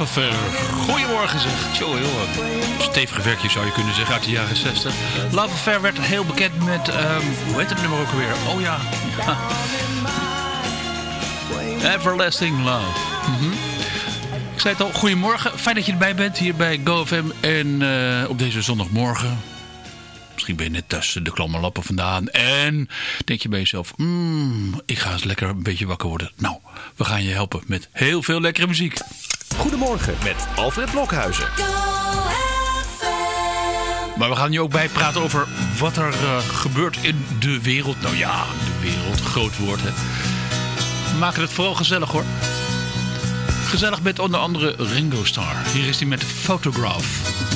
Affair. Goedemorgen zeg. Tjoh, jongen. Stevig werkje zou je kunnen zeggen uit de jaren 60. Love Affair werd heel bekend met... ehm, hoe heet het nummer ook weer? Oh ja. Everlasting Love. Mhm. Ik zei het al, goedemorgen. Fijn dat je erbij bent hier bij GoFM. En eh, op deze zondagmorgen... Misschien ben je net tussen de klammerlappen vandaan. En denk je bij jezelf... "Mm, ik ga eens lekker een beetje wakker worden. Nou, we gaan je helpen met heel veel lekkere muziek. Goedemorgen met Alfred Blokhuizen. Maar we gaan nu ook bijpraten over wat er eh, gebeurt in de wereld. Nou ja, de wereld, groot woord hè. We maken het vooral gezellig hoor. Gezellig met onder andere Ringo Starr. Hier is hij met Photograph.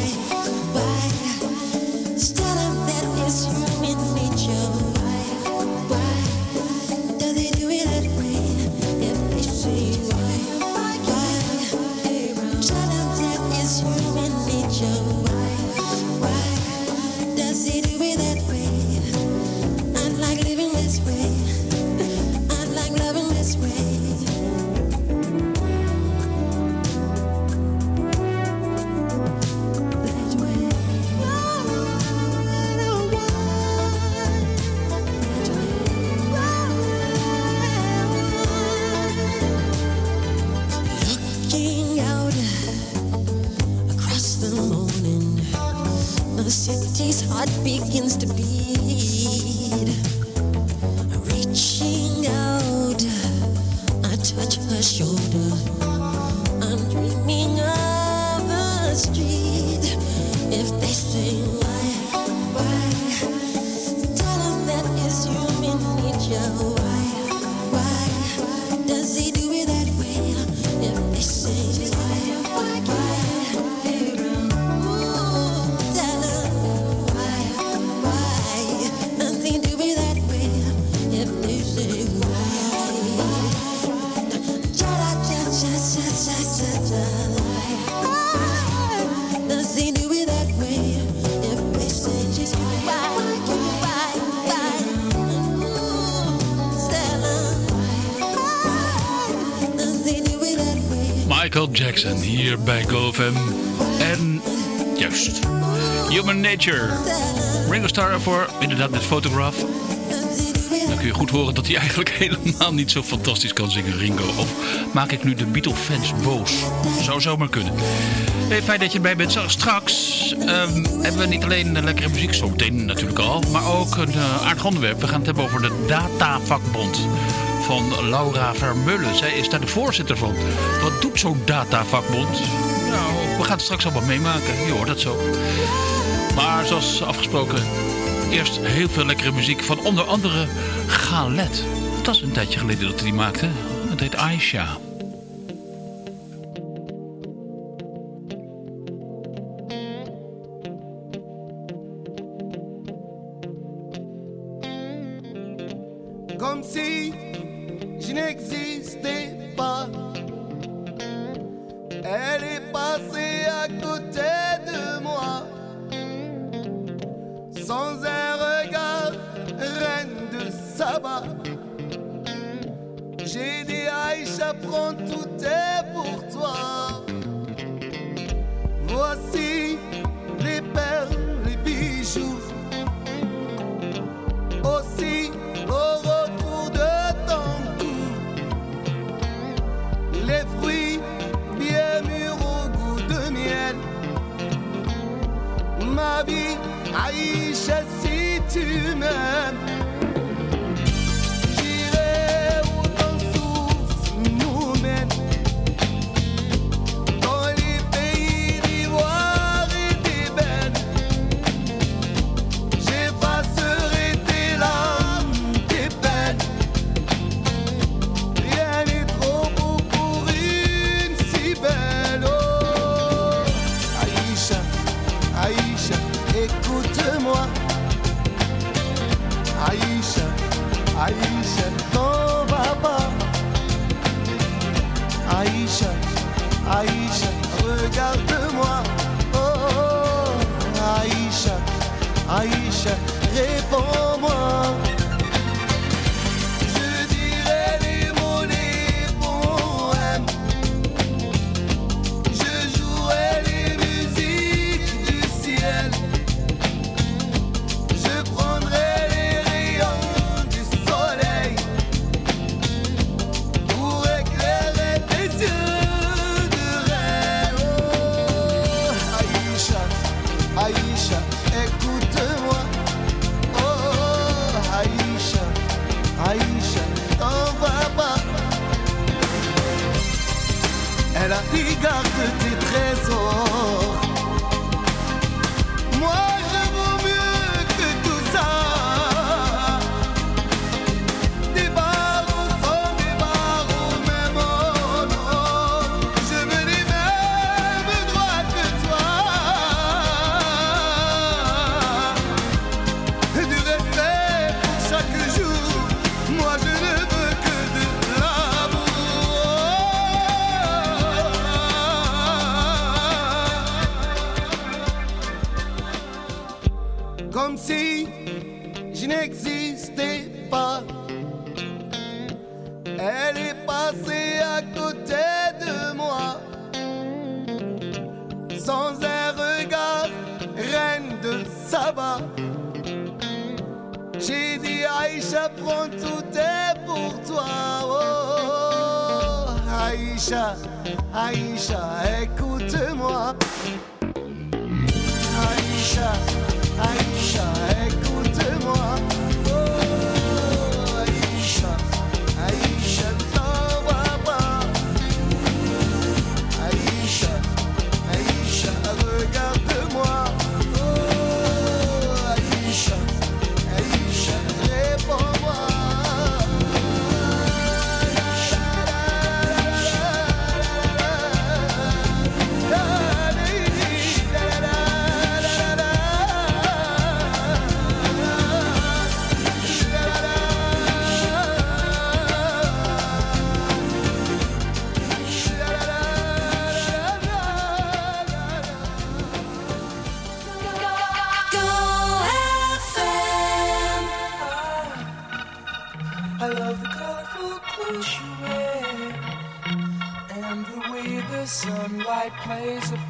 Michael Jackson hier bij GoFM. En juist, Human Nature. Ringo Starr ervoor, inderdaad met Photograph. Dan kun je goed horen dat hij eigenlijk helemaal niet zo fantastisch kan zingen, Ringo. Of maak ik nu de Beatle-fans boos? Zou zomaar kunnen. Hey, fijn dat je erbij bent. Straks ehm, hebben we niet alleen lekkere muziek, zometeen natuurlijk al, maar ook een eh, aardig onderwerp. We gaan het hebben over de Datavakbond van Laura Vermeulen. Zij is daar de voorzitter van. Wat doet zo'n datavakbond? Nou, we gaan het straks allemaal meemaken. Je hoort dat zo. Maar zoals afgesproken, eerst heel veel lekkere muziek van onder andere Galet. Het was een tijdje geleden dat hij die maakte. Het heet Aisha. comme si je n'existais pas. Elle est passée à côté de moi, sans un regard, reine de Saba. J'ai dit Aïcha, prends tout est pour toi. Oh, Aïcha, Aïcha, écoute-moi. Aïcha. place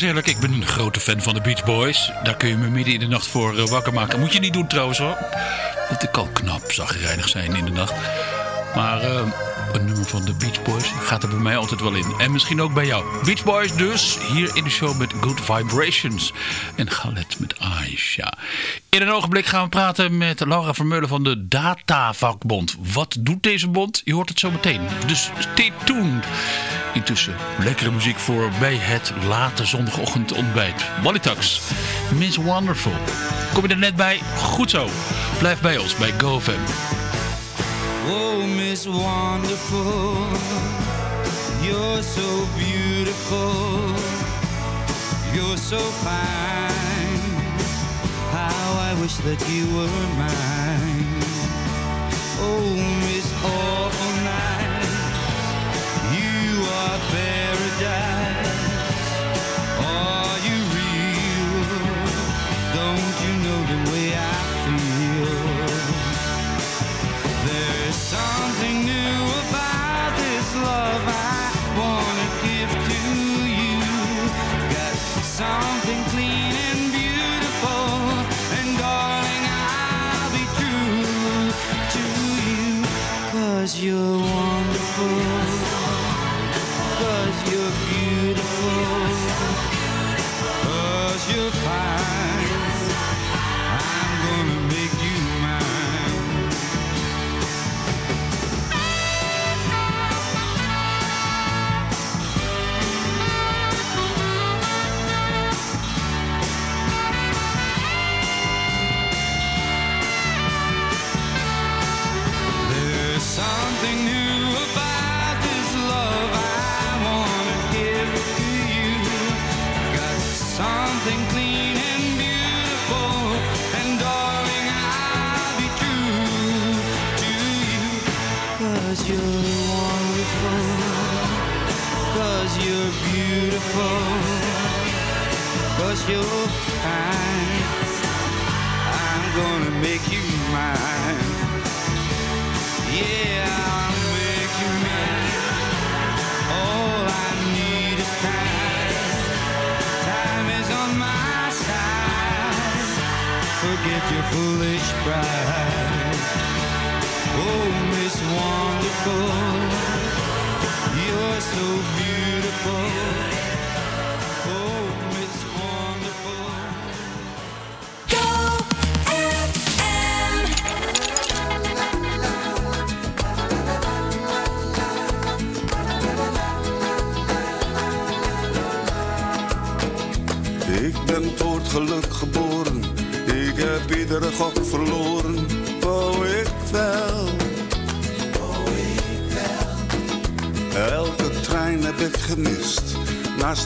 ik ben een grote fan van de Beach Boys. Daar kun je me midden in de nacht voor eh, wakker maken. Moet je niet doen trouwens hoor. Want ik kan knap zagrijnig zijn in de nacht. Maar eh, een nummer van de Beach Boys gaat er bij mij altijd wel in. En misschien ook bij jou. Beach Boys dus, hier in de show met Good Vibrations. En Galet met Aisha. In een ogenblik gaan we praten met Laura Vermeulen van de Datavakbond. Wat doet deze bond? Je hoort het zo meteen. Dus stay tuned. Intussen lekkere muziek voor bij het late zondagochtend ontbijt. Wally Tax, Miss Wonderful. Kom je er net bij? Goed zo. Blijf bij ons bij GoFam. Oh, Miss Wonderful, you're so beautiful, you're so fine. How I wish that you were mine.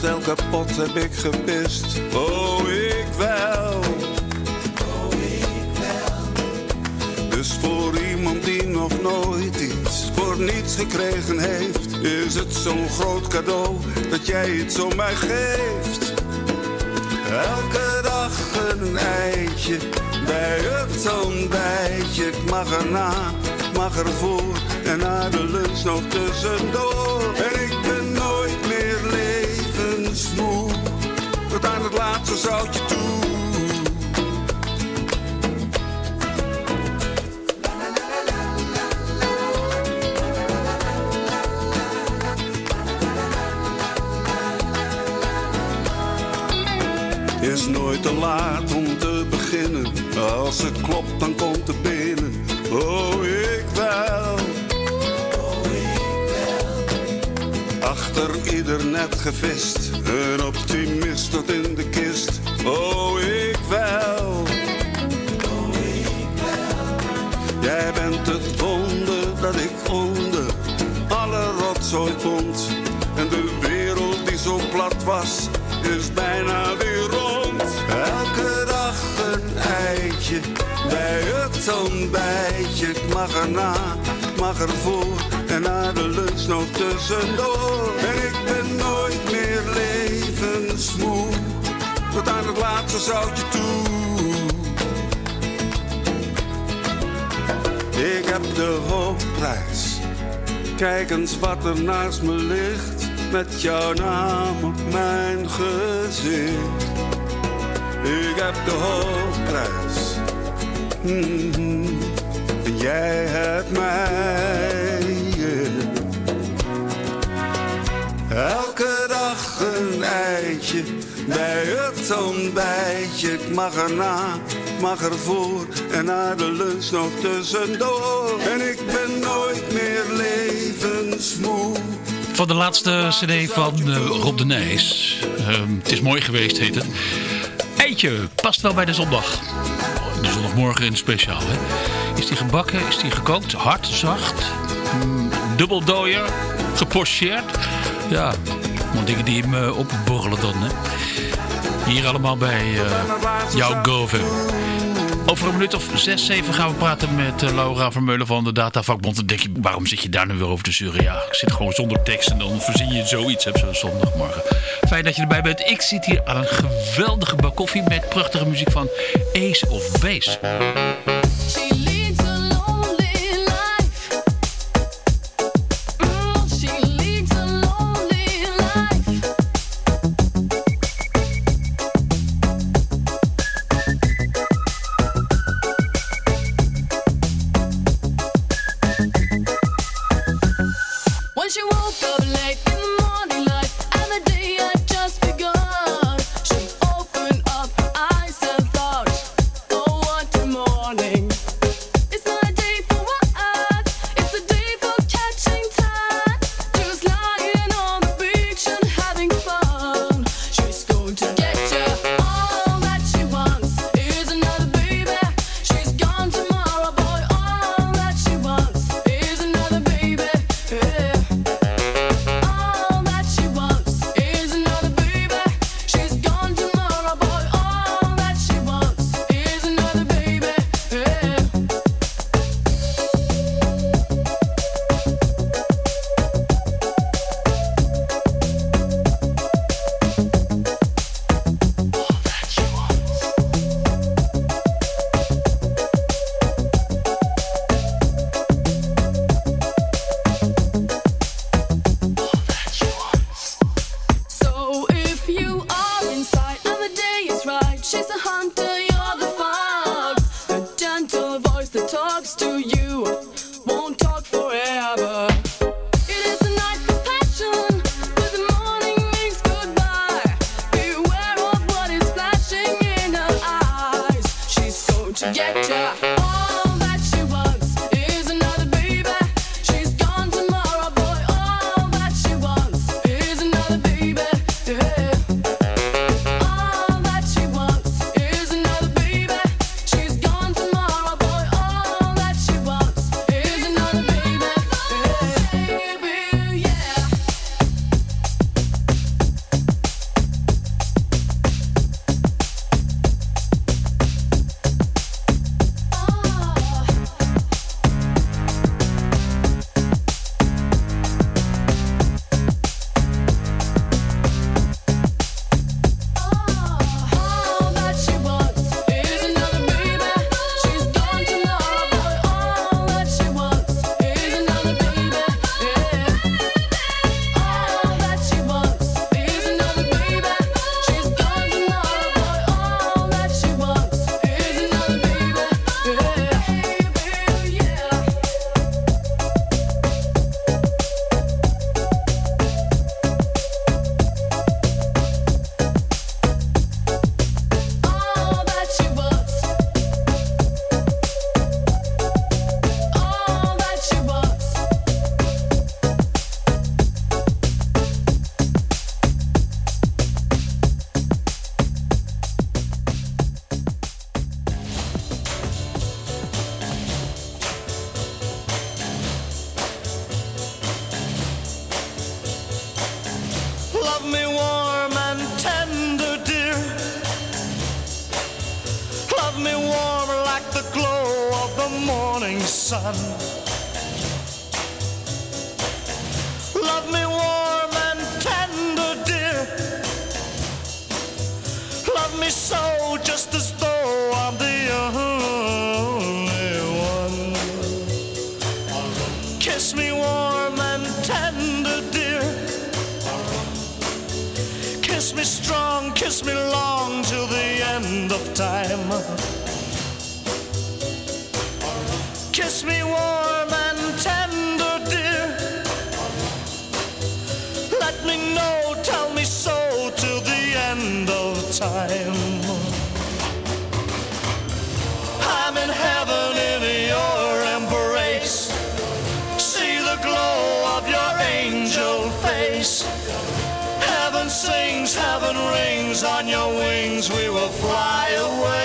Naast elke pot heb ik gepist. Oh, ik wel. Dus voor iemand die nog nooit iets voor niets gekregen heeft, is het zo'n groot cadeau dat jij het zo mij geeft. Elke dag een eitje bij het ontbijtje. Ik mag erna, ik mag ervoor en na de lunch nog tussendoor. Is nooit te laat om te beginnen. Als het klopt, dan komt het binnen. Oh, ik wel. Achter ieder net gevist. Een optimist tot in de kist. Oh, ik wel. Jij bent het wonder dat ik onder alle rotzooi vond. En de wereld die zo plat was, is bijna weer rond. Elke dag een eitje bij het ontbijtje. Ik mag erna, ik mag ervoor en na de lunch nog tussendoor. En ik ben nooit meer levensmoe, tot aan het laatste zoutje toe. Ik heb de hoofdprijs. Kijk eens wat er naast me ligt. met jouw naam op mijn gezicht. Ik heb de hoofdprijs. En jij hebt mij. Bij het ontbijtje. Ik mag erna, ik mag ervoor en na de lunch nog tussendoor. En ik ben nooit meer levensmoe. Van de laatste cd van eh, Rob de Nijs. Ehm, het is mooi geweest, heet het. Eitje, past wel bij de zondag. De zondagmorgen in speciaal, hè. Is die gebakken, is die gekookt? Hard, zacht? Mm, dubbeldooier? Gepocheerd? Ja, dingen die hem eh, opborrelen dan, hè. Hier allemaal bij eh, jouw GoFam. Over een minuut of zes, zeven gaan we praten met eh, Laura Vermeulen van de Datavakbond. Dan denk je, waarom zit je daar nu weer over te zeuren? Ja, ik zit gewoon zonder tekst en dan verzin je zoiets op zo'n zondagmorgen. Fijn dat je erbij bent. Ik zit hier aan een geweldige bak koffie met prachtige muziek van Ace of Base. She woke up late end of time. Kiss me warm and tender, dear. Let me know, tell me so till the end of time. I'm in heaven in your embrace. See the glow of your angel face. Heaven sings, heaven rings, on your wings we will fly away.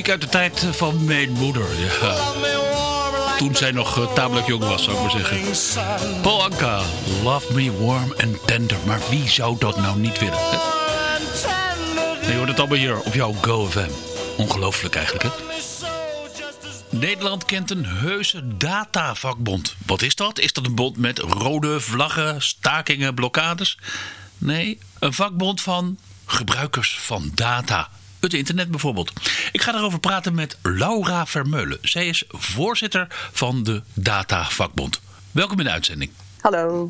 Muziek uit de tijd van mijn moeder. Ja. Toen zij nog eh, tamelijk jong was, zou ik maar zeggen. Paul Anka, Love Me Warm and Tender. Maar wie zou dat nou niet willen? Je hoort het allemaal hier op jouw GoFM. Ongelooflijk eigenlijk, hè? Nederland kent een heuse datavakbond. Wat is dat? Is dat een bond met rode vlaggen, stakingen, blokkades? Nee, een vakbond van gebruikers van data. Het internet bijvoorbeeld. Ik ga daarover praten met Laura Vermeulen. Zij is voorzitter van de Datavakbond. Welkom in de uitzending. Hallo.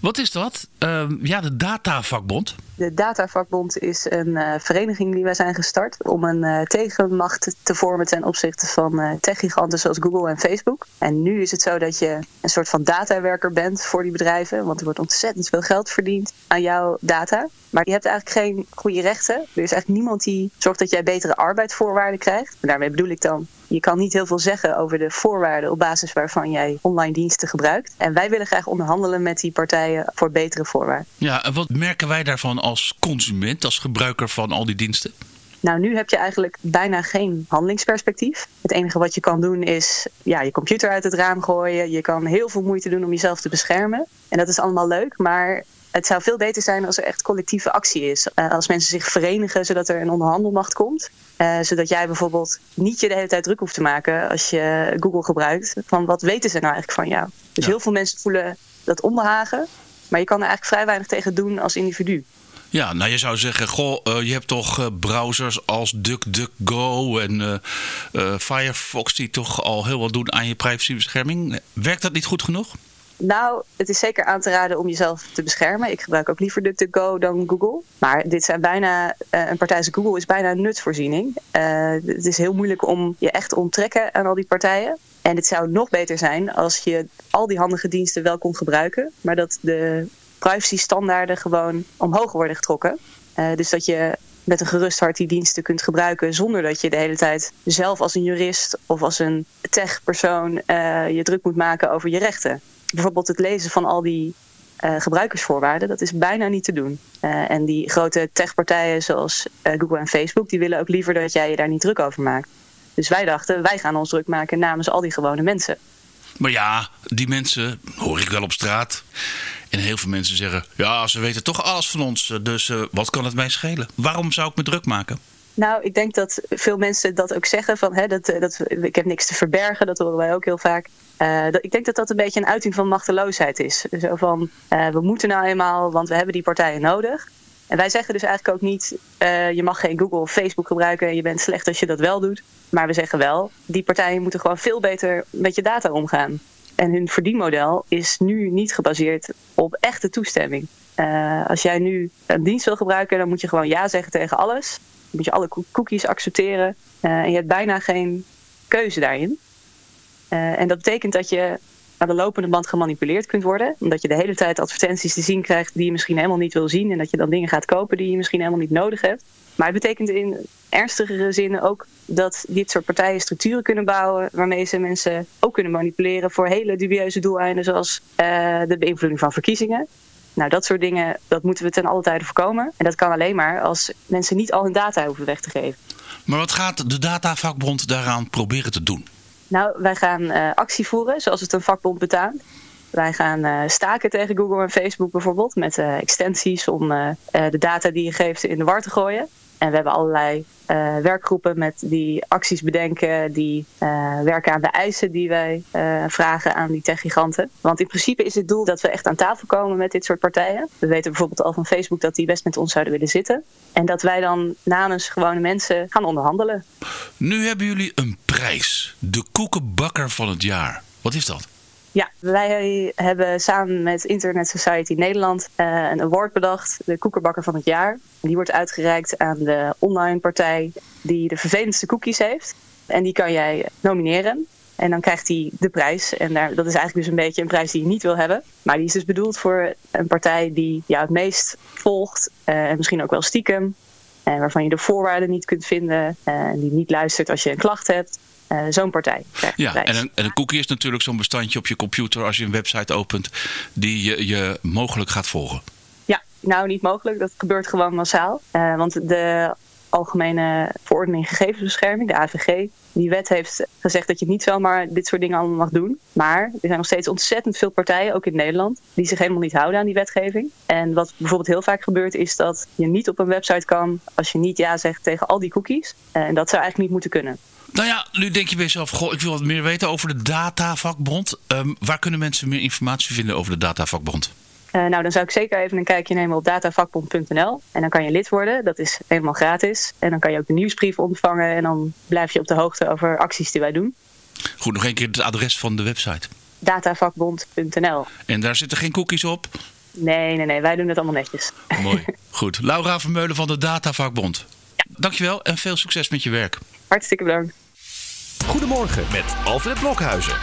Wat is dat? Ehm, ja, de Datavakbond. De Datavakbond is een eh, vereniging die wij zijn gestart om een eh, tegenmacht te vormen ten opzichte van eh, techgiganten zoals Google en Facebook. En nu is het zo dat je een soort van datawerker bent voor die bedrijven, want er wordt ontzettend veel geld verdiend aan jouw data. Maar je hebt eigenlijk geen goede rechten. Er is eigenlijk niemand die zorgt dat jij betere arbeidsvoorwaarden krijgt. En daarmee bedoel ik dan, je kan niet heel veel zeggen over de voorwaarden op basis waarvan jij online diensten gebruikt. En wij willen graag onderhandelen met die partijen voor betere voorwaarden. Ja, en wat merken wij daarvan als consument, als gebruiker van al die diensten? Nou, nu heb je eigenlijk bijna geen handelingsperspectief. Het enige wat je kan doen is ja, je computer uit het raam gooien. Je kan heel veel moeite doen om jezelf te beschermen. En dat is allemaal leuk, maar het zou veel beter zijn als er echt collectieve actie is. Eh, als mensen zich verenigen zodat er een onderhandelmacht komt. Eh, zodat jij bijvoorbeeld niet je de hele tijd druk hoeft te maken als je Google gebruikt. Van wat weten ze nou eigenlijk van jou? Dus Ja. heel veel mensen voelen dat onbehagen. Maar je kan er eigenlijk vrij weinig tegen doen als individu. Ja, nou je zou zeggen, goh, eh, je hebt toch browsers als DuckDuckGo en Firefox die toch al heel wat doen aan je privacybescherming. Werkt dat niet goed genoeg? Nou, het is zeker aan te raden om jezelf te beschermen. Ik gebruik ook liever DuckDuckGo dan Google. Maar dit zijn bijna, eh, een partij als Google is bijna een nutsvoorziening. Eh, het is heel moeilijk om je echt onttrekken aan al die partijen. En het zou nog beter zijn als je al die handige diensten wel kon gebruiken. Maar dat de privacystandaarden gewoon omhoog worden getrokken. Eh, dus dat je met een gerust hart die diensten kunt gebruiken zonder dat je de hele tijd zelf als een jurist of als een techpersoon eh, je druk moet maken over je rechten. Bijvoorbeeld het lezen van al die eh, gebruikersvoorwaarden, dat is bijna niet te doen. Eh, en die grote techpartijen zoals eh, Google en Facebook, die willen ook liever dat jij je daar niet druk over maakt. Dus wij dachten, wij gaan ons druk maken namens al die gewone mensen. Maar ja, die mensen hoor ik wel op straat. En heel veel mensen zeggen, ja, ze weten toch alles van ons. Dus wat kan het mij schelen? Waarom zou ik me druk maken? Nou, ik denk dat veel mensen dat ook zeggen van hè, dat, eh, dat, ik heb niks te verbergen, dat horen wij ook heel vaak. Eh, ik denk dat dat een beetje een uiting van machteloosheid is. Zo van, eh, we moeten nou eenmaal, want we hebben die partijen nodig. En wij zeggen dus eigenlijk ook niet, je mag geen Google of Facebook gebruiken en je bent slecht als je dat wel doet. Maar we zeggen wel, die partijen moeten gewoon veel beter met je data omgaan. En hun verdienmodel is nu niet gebaseerd op echte toestemming. Als jij nu een dienst wil gebruiken, dan moet je gewoon ja zeggen tegen alles. Moet je alle co- cookies accepteren. Eh, en je hebt bijna geen keuze daarin. Eh, en dat betekent dat je aan de lopende band gemanipuleerd kunt worden. Omdat je de hele tijd advertenties te zien krijgt die je misschien helemaal niet wil zien. En dat je dan dingen gaat kopen die je misschien helemaal niet nodig hebt. Maar het betekent in ernstigere zin ook dat dit soort partijen structuren kunnen bouwen. waarmee ze mensen ook kunnen manipuleren voor hele dubieuze doeleinden. zoals eh, de beïnvloeding van verkiezingen. Nou, dat soort dingen, dat moeten we ten alle tijde voorkomen. En dat kan alleen maar als mensen niet al hun data hoeven weg te geven. Maar wat gaat de Datavakbond daaraan proberen te doen? Nou, wij gaan eh, actie voeren zoals het een vakbond betaamt. Wij gaan eh, staken tegen Google en Facebook bijvoorbeeld met eh, extensies om de data die je geeft in de war te gooien. En we hebben allerlei eh, werkgroepen met die acties bedenken, die eh, werken aan de eisen die wij eh, vragen aan die techgiganten. Want in principe is het doel dat we echt aan tafel komen met dit soort partijen. We weten bijvoorbeeld al van Facebook dat die best met ons zouden willen zitten. En dat wij dan namens gewone mensen gaan onderhandelen. Nu hebben jullie een prijs. De koekenbakker van het jaar. Wat is dat? Ja, wij hebben samen met Internet Society Nederland eh, een award bedacht, de Koekerbakker van het jaar. Die wordt uitgereikt aan de online partij die de vervelendste cookies heeft. En die kan jij nomineren. En dan krijgt hij de prijs. En daar, dat is eigenlijk dus een beetje een prijs die je niet wil hebben. Maar die is dus bedoeld voor een partij die jou het meest volgt. eh, en misschien ook wel stiekem. En waarvan je de voorwaarden niet kunt vinden. eh, En die niet luistert als je een klacht hebt. Eh, Zo'n partij krijgt Ja, en een, en een cookie is natuurlijk zo'n bestandje op je computer als je een website opent die je, je mogelijk gaat volgen. Ja, nou niet mogelijk. Dat gebeurt gewoon massaal. Eh, want de Algemene Verordening Gegevensbescherming, de AVG, die wet heeft gezegd dat je niet zomaar dit soort dingen allemaal mag doen. Maar er zijn nog steeds ontzettend veel partijen, ook in Nederland, die zich helemaal niet houden aan die wetgeving. En wat bijvoorbeeld heel vaak gebeurt, is dat je niet op een website kan als je niet ja zegt tegen al die cookies. Eh, en dat zou eigenlijk niet moeten kunnen. Nou ja, nu denk je bij jezelf, goh, ik wil wat meer weten over de datavakbond. Ehm, waar kunnen mensen meer informatie vinden over de datavakbond? Eh, nou, dan zou ik zeker even een kijkje nemen op datavakbond.nl. En dan kan je lid worden. Dat is helemaal gratis. En dan kan je ook de nieuwsbrief ontvangen. En dan blijf je op de hoogte over acties die wij doen. Goed, nog een keer het adres van de website. Datavakbond.nl. En daar zitten geen cookies op. Nee, nee, nee. Wij doen het allemaal netjes. Mooi. Goed. Laura Vermeulen van de Datavakbond. Dankjewel en veel succes met je werk. Hartstikke bedankt. Goedemorgen met Alfred Blokhuizen.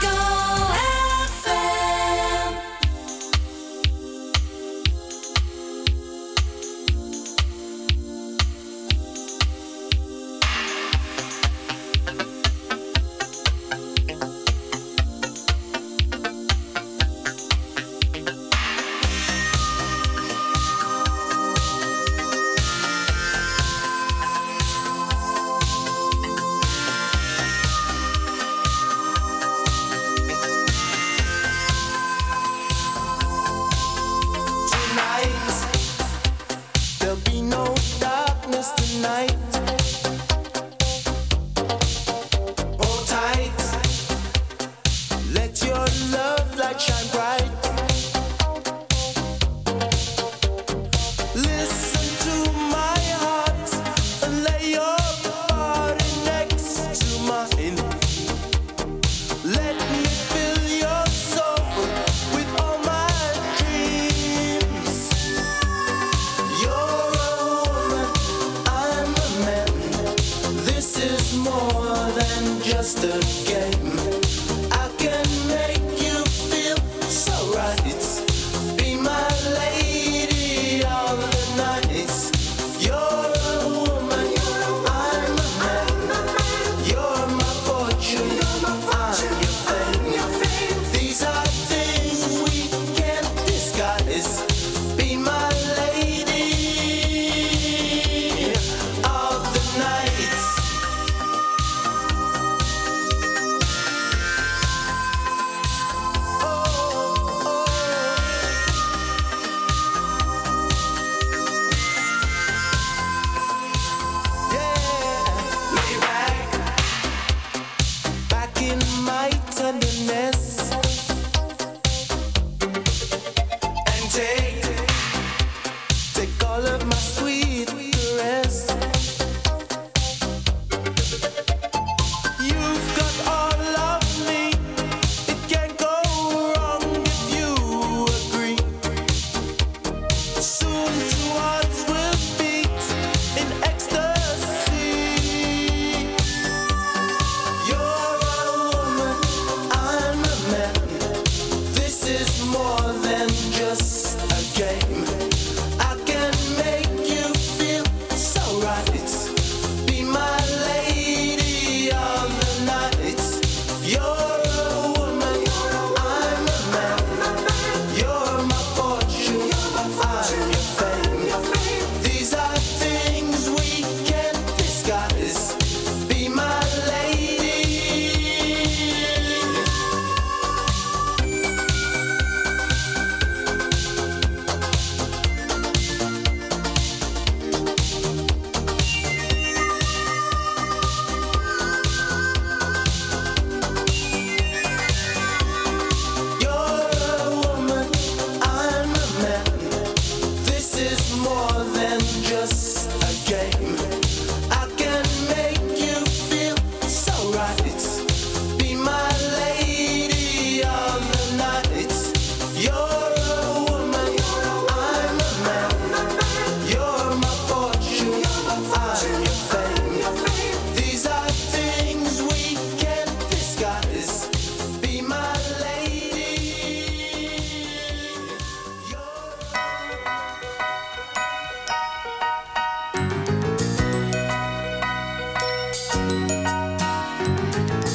Take all of my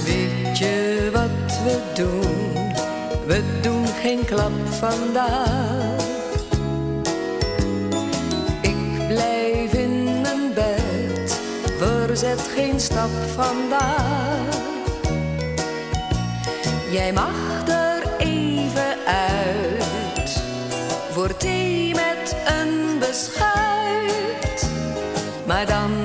Weet je wat we doen? We doen geen klap vandaag. Ik blijf in mijn bed, verzet geen stap vandaag. Jij mag er even uit voor thee met een beschuit, maar dan.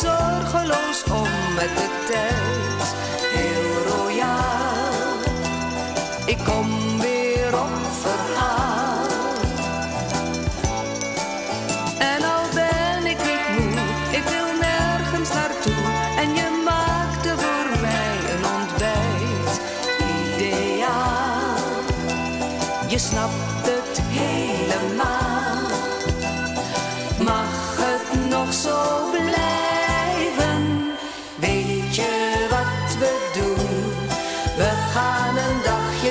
Zorgeloos om met de tijd.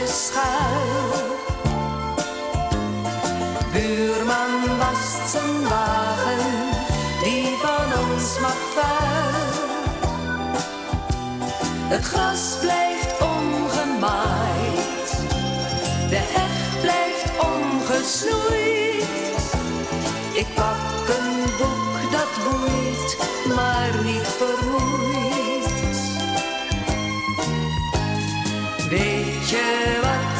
Schuil. Buurman wast zijn wagen, die van ons mag vuil. Het gras blijft ongemaaid, de heg blijft ongesnoeid. Ik pak een boek dat boeit, maar niet vermoeit. Weet je wat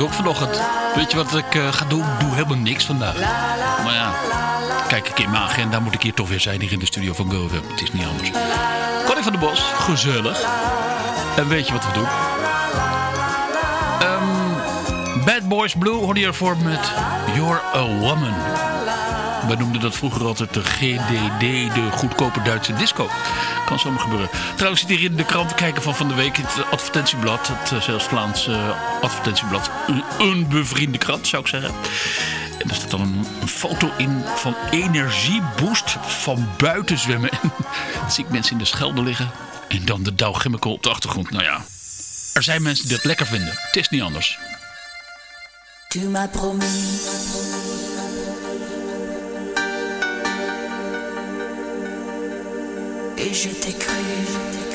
ik ook vanochtend. Weet je wat ik eh, ga doen? Doe helemaal niks vandaag. Maar ja, kijk ik in mijn agenda, moet ik hier toch weer zijn hier in de studio van GoFam. Het is niet anders. Connie van der Bos, gezellig. En weet je wat we doen? Ehm, Bad Boys Blue hoorde je ervoor met You're a Woman. Wij noemden dat vroeger altijd de GDD, de goedkope Duitse disco. Kan zomaar gebeuren. Trouwens zit hier in de krant kijken van van de week. Het advertentieblad, het uh, zelfs Vlaams uh, advertentieblad. Een, een bevriende krant zou ik zeggen. En daar staat dan een, foto in van energieboost van buiten zwemmen. En dan zie ik mensen in de Schelde liggen. En dan de Dow Chemical op de achtergrond. Nou ja, er zijn mensen die dat lekker vinden. Het is niet anders. Tu. Et je t'ai cru.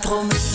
Tu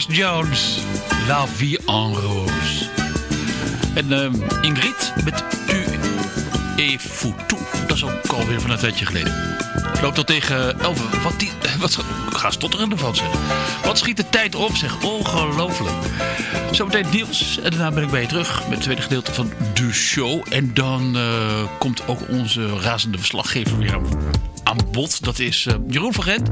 Grace Jones, La Vie en Rose. En ehm, Ingrid met Tu et Foutou. Dat is ook alweer van een tijdje geleden. Het loopt al tegen 11. Wat die. Wat, ik ga stotteren ervan zeg. Wat schiet de tijd op zeg. Ongelooflijk. Zometeen nieuws. En daarna ben ik bij je terug met het tweede gedeelte van de show. En dan eh, komt ook onze razende verslaggever weer aan, aan bod. Dat is eh, Jeroen van Gent.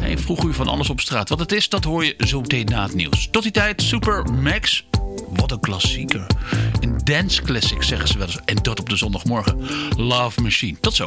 Hij vroeg u van alles op straat. Wat het is, dat hoor je zo meteen na het nieuws. Tot die tijd, Super Max. Wat een klassieker. Een dance classic zeggen ze wel eens. En dat op de zondagmorgen. Love Machine. Tot zo.